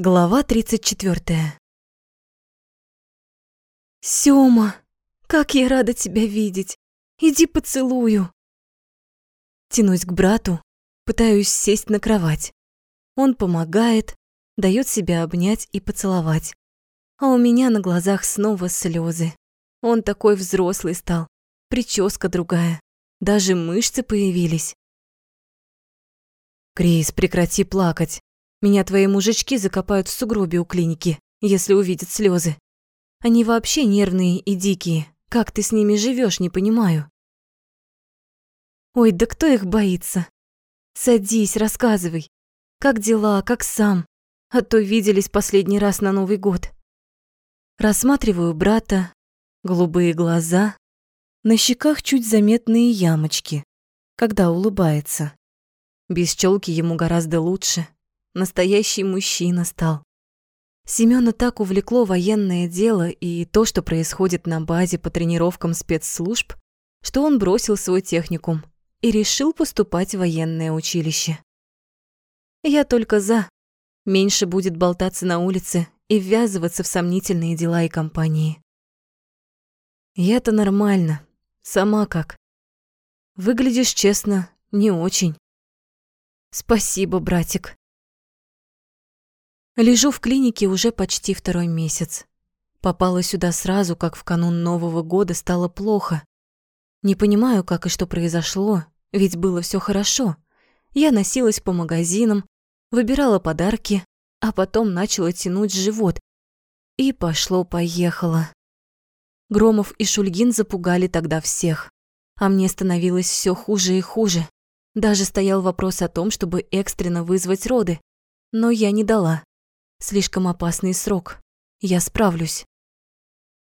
Глава 34. Сёма, как я рада тебя видеть. Иди поцелую. Тянусь к брату, пытаюсь сесть на кровать. Он помогает, дает себя обнять и поцеловать. А у меня на глазах снова слезы. Он такой взрослый стал, прическа другая, даже мышцы появились. Крис, прекрати плакать. Меня твои мужички закопают в сугробе у клиники, если увидят слезы. Они вообще нервные и дикие. Как ты с ними живешь, не понимаю. Ой, да кто их боится? Садись, рассказывай. Как дела, как сам? А то виделись последний раз на Новый год. Рассматриваю брата, голубые глаза, на щеках чуть заметные ямочки, когда улыбается. Без челки ему гораздо лучше. Настоящий мужчина стал. Семёна так увлекло военное дело и то, что происходит на базе по тренировкам спецслужб, что он бросил свой техникум и решил поступать в военное училище. Я только за. Меньше будет болтаться на улице и ввязываться в сомнительные дела и компании. Я-то нормально. Сама как? Выглядишь честно, не очень. Спасибо, братик. Лежу в клинике уже почти второй месяц. Попала сюда сразу, как в канун Нового года стало плохо. Не понимаю, как и что произошло, ведь было все хорошо. Я носилась по магазинам, выбирала подарки, а потом начала тянуть живот. И пошло-поехало. Громов и Шульгин запугали тогда всех. А мне становилось все хуже и хуже. Даже стоял вопрос о том, чтобы экстренно вызвать роды. Но я не дала. Слишком опасный срок. Я справлюсь.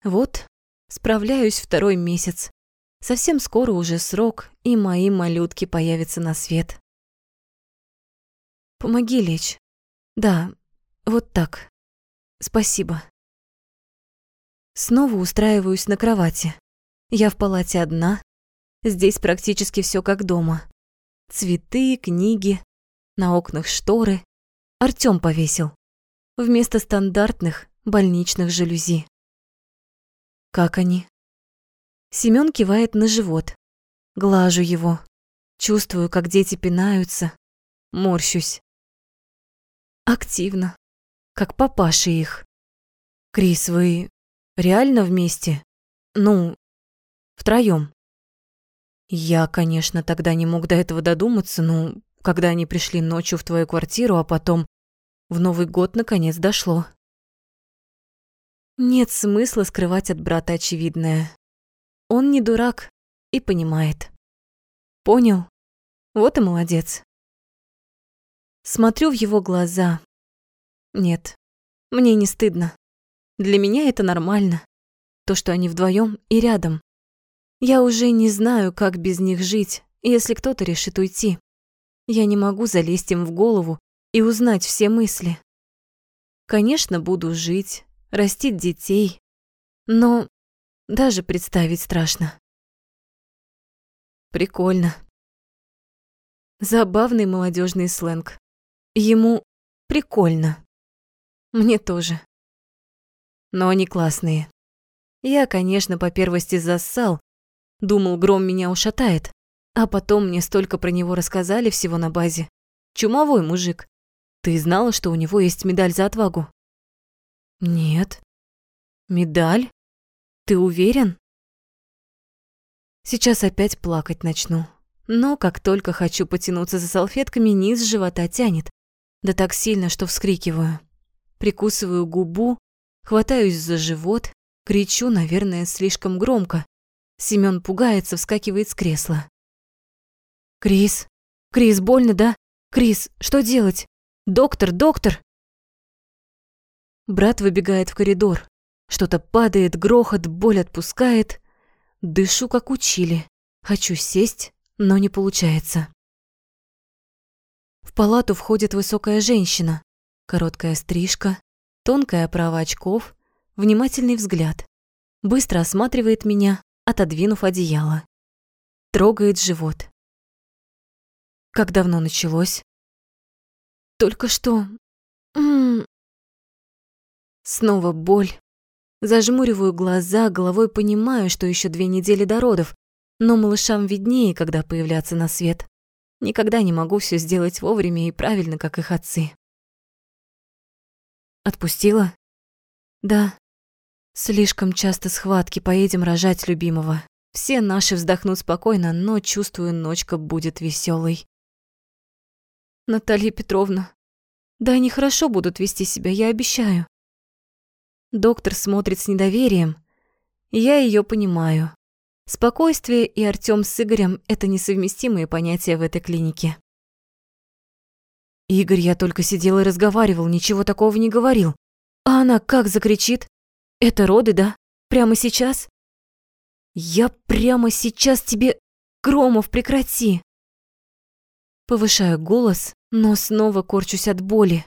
Вот, справляюсь второй месяц. Совсем скоро уже срок, и мои малютки появятся на свет. Помоги лечь. Да, вот так. Спасибо. Снова устраиваюсь на кровати. Я в палате одна. Здесь практически все как дома. Цветы, книги, на окнах шторы. Артём повесил вместо стандартных больничных жалюзи. Как они? Семён кивает на живот. Глажу его. Чувствую, как дети пинаются. Морщусь. Активно. Как папаши их. Крис, вы реально вместе? Ну, втроём. Я, конечно, тогда не мог до этого додуматься, но когда они пришли ночью в твою квартиру, а потом в Новый год наконец дошло. Нет смысла скрывать от брата очевидное. Он не дурак и понимает. Понял? Вот и молодец. Смотрю в его глаза. Нет, мне не стыдно. Для меня это нормально. То, что они вдвоем и рядом. Я уже не знаю, как без них жить, если кто-то решит уйти. Я не могу залезть им в голову и узнать все мысли. Конечно, буду жить, растить детей, но даже представить страшно. Прикольно. Забавный молодежный сленг. Ему прикольно. Мне тоже. Но они классные. Я, конечно, по первости зассал, думал, гром меня ушатает, а потом мне столько про него рассказали всего на базе. Чумовой мужик. Ты знала, что у него есть медаль за отвагу? Нет. Медаль? Ты уверен? Сейчас опять плакать начну. Но как только хочу потянуться за салфетками, низ живота тянет. Да так сильно, что вскрикиваю. Прикусываю губу, хватаюсь за живот, кричу, наверное, слишком громко. Семён пугается, вскакивает с кресла. «Крис! Крис, больно, да? Крис, что делать? Доктор, доктор!» Брат выбегает в коридор. Что-то падает, грохот, боль отпускает. Дышу, как учили. Хочу сесть, но не получается. В палату входит высокая женщина. Короткая стрижка, тонкая оправа очков, внимательный взгляд. Быстро осматривает меня, отодвинув одеяло. Трогает живот. Как давно началось? Только что... М -м, Снова боль. Зажмуриваю глаза, головой понимаю, что еще две недели до родов, но малышам виднее, когда появляться на свет. Никогда не могу все сделать вовремя и правильно, как их отцы. Отпустила? Да. Слишком часто схватки, поедем рожать любимого. Все наши вздохнут спокойно, но, чувствую, ночка будет веселой. Наталья Петровна, да они хорошо будут вести себя, я обещаю. Доктор смотрит с недоверием. Я ее понимаю. Спокойствие и Артём с Игорем – это несовместимые понятия в этой клинике. Игорь, я только сидел и разговаривал, ничего такого не говорил. А она как закричит? Это роды, да? Прямо сейчас? Я прямо сейчас тебе... Громов, прекрати! Повышаю голос, но снова корчусь от боли.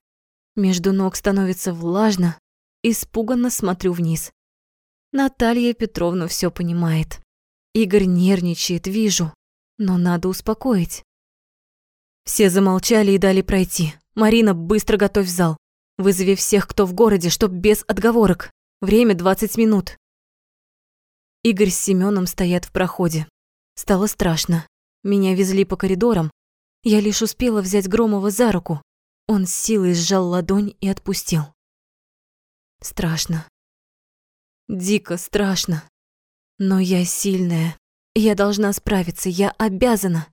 Между ног становится влажно, Испуганно смотрю вниз. Наталья Петровна все понимает. Игорь нервничает, вижу, но надо успокоить. Все замолчали и дали пройти. Марина, быстро готовь зал. Вызови всех, кто в городе, чтоб без отговорок. Время 20 минут. Игорь с Семеном стоят в проходе. Стало страшно. Меня везли по коридорам. Я лишь успела взять Громова за руку. Он с силой сжал ладонь и отпустил. Страшно. Дико страшно. Но я сильная. Я должна справиться. Я обязана.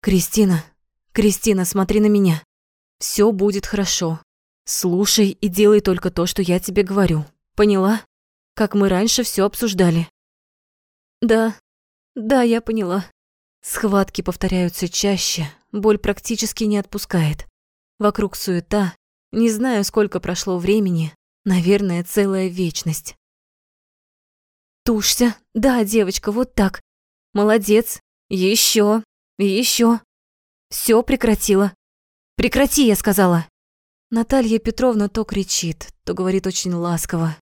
Кристина, Кристина, смотри на меня. Все будет хорошо. Слушай и делай только то, что я тебе говорю. Поняла? Как мы раньше все обсуждали. Да, да, я поняла. Схватки повторяются чаще, боль практически не отпускает. Вокруг суета, не знаю, сколько прошло времени, наверное, целая вечность. Тушься. Да, девочка, вот так. Молодец. Еще, еще. Все прекратила. Прекрати, я сказала. Наталья Петровна то кричит, то говорит очень ласково.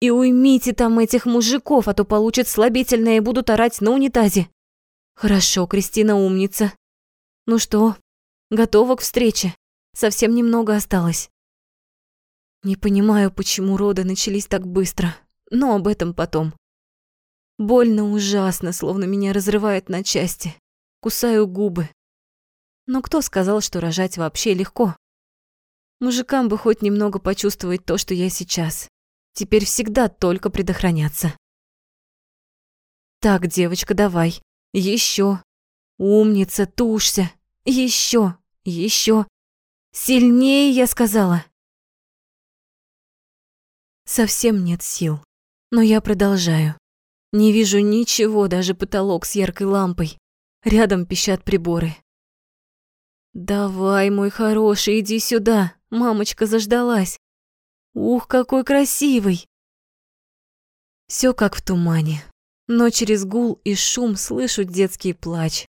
И уймите там этих мужиков, а то получат слабительное и будут орать на унитазе. Хорошо, Кристина умница. Ну что, готова к встрече? Совсем немного осталось. Не понимаю, почему роды начались так быстро, но об этом потом. Больно ужасно, словно меня разрывает на части. Кусаю губы. Но кто сказал, что рожать вообще легко? Мужикам бы хоть немного почувствовать то, что я сейчас. Теперь всегда только предохраняться. Так, девочка, давай. Еще. Умница, тушься. Еще. Еще. Сильнее, я сказала. Совсем нет сил. Но я продолжаю. Не вижу ничего, даже потолок с яркой лампой. Рядом пищат приборы. «Давай, мой хороший, иди сюда. Мамочка заждалась. Ух, какой красивый!» Все как в тумане, но через гул и шум слышу детский плач.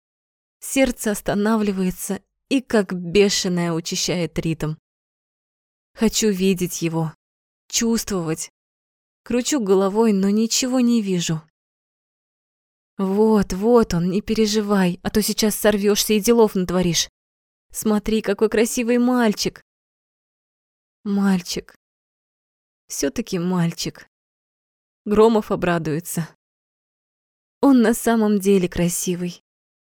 Сердце останавливается и как бешеное учащает ритм. Хочу видеть его, чувствовать. Кручу головой, но ничего не вижу. Вот, вот он, не переживай, а то сейчас сорвешься и делов натворишь. Смотри, какой красивый мальчик. Мальчик. все таки мальчик. Громов обрадуется. Он на самом деле красивый.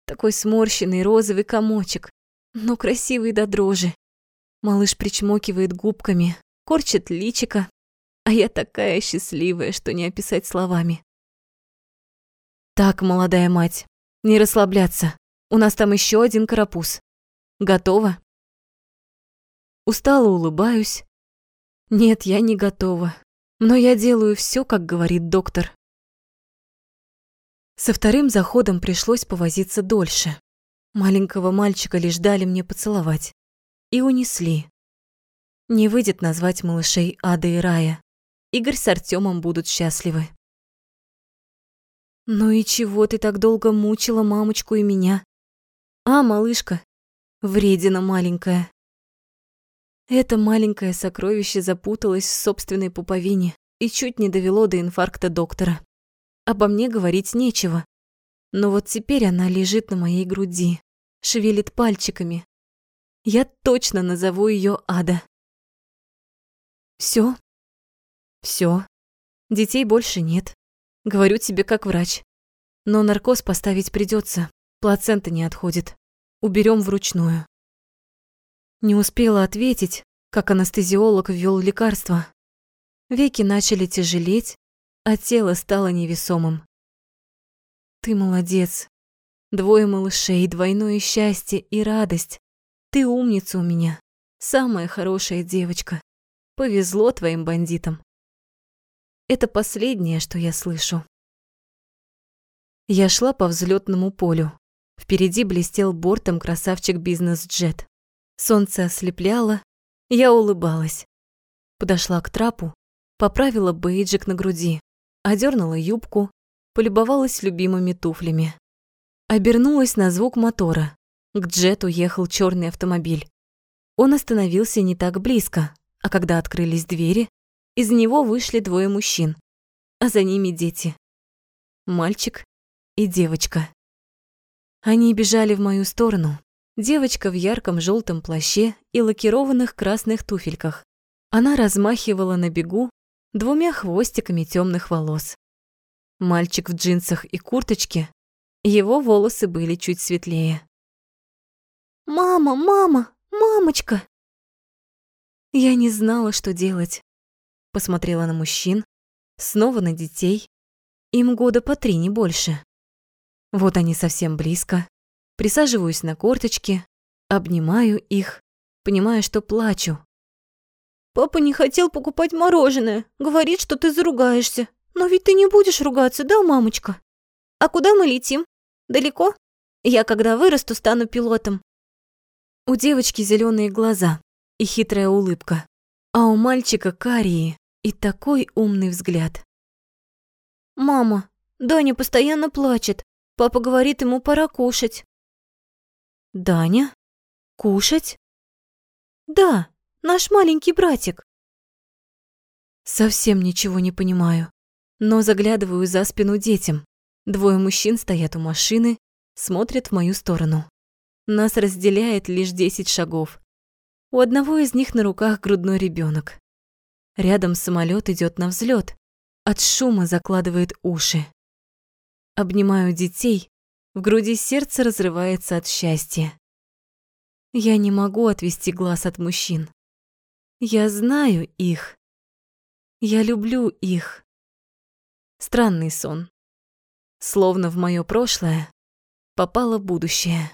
Такой сморщенный розовый комочек но красивый до дрожи. Малыш причмокивает губками, корчит личика, а я такая счастливая, что не описать словами. Так, молодая мать, не расслабляться. У нас там еще один карапуз. Готова? Устало улыбаюсь. Нет, я не готова. Но я делаю все, как говорит доктор. Со вторым заходом пришлось повозиться дольше. Маленького мальчика лишь дали мне поцеловать. И унесли. Не выйдет назвать малышей Ада и Рая. Игорь с Артемом будут счастливы. «Ну и чего ты так долго мучила мамочку и меня? А, малышка, вредина маленькая». Это маленькое сокровище запуталось в собственной пуповине и чуть не довело до инфаркта доктора. Обо мне говорить нечего. Но вот теперь она лежит на моей груди, шевелит пальчиками. Я точно назову ее Ада. Все? Все. Детей больше нет. Говорю тебе как врач. Но наркоз поставить придется. Плацента не отходит. Уберем вручную. Не успела ответить, как анестезиолог ввел лекарство. Веки начали тяжелеть, а тело стало невесомым. Ты молодец. Двое малышей, двойное счастье и радость. Ты умница у меня. Самая хорошая девочка. Повезло твоим бандитам. Это последнее, что я слышу. Я шла по взлетному полю. Впереди блестел бортом красавчик бизнес-джет. Солнце ослепляло, я улыбалась. Подошла к трапу, поправила бейджик на груди, одернула юбку, полюбовалась любимыми туфлями. Обернулась на звук мотора. К джету ехал черный автомобиль. Он остановился не так близко, а когда открылись двери, из него вышли двое мужчин, а за ними дети. Мальчик и девочка. Они бежали в мою сторону. Девочка в ярком желтом плаще и лакированных красных туфельках. Она размахивала на бегу двумя хвостиками темных волос. Мальчик в джинсах и курточке, его волосы были чуть светлее. «Мама, мама, мамочка!» Я не знала, что делать. Посмотрела на мужчин, снова на детей. Им года по три, не больше. Вот они совсем близко. Присаживаюсь на корточки, обнимаю их, понимая, что плачу. «Папа не хотел покупать мороженое. Говорит, что ты заругаешься. Но ведь ты не будешь ругаться, да, мамочка? А куда мы летим? Далеко? Я, когда вырасту, стану пилотом». У девочки зеленые глаза и хитрая улыбка, а у мальчика карие и такой умный взгляд. «Мама, Даня постоянно плачет. Папа говорит, ему пора кушать. Даня? Кушать? Да, наш маленький братик. Совсем ничего не понимаю, но заглядываю за спину детям. Двое мужчин стоят у машины, смотрят в мою сторону. Нас разделяет лишь десять шагов. У одного из них на руках грудной ребенок. Рядом самолет идет на взлет. От шума закладывает уши. Обнимаю детей, в груди сердце разрывается от счастья. Я не могу отвести глаз от мужчин. Я знаю их. Я люблю их. Странный сон. Словно в моё прошлое попало будущее.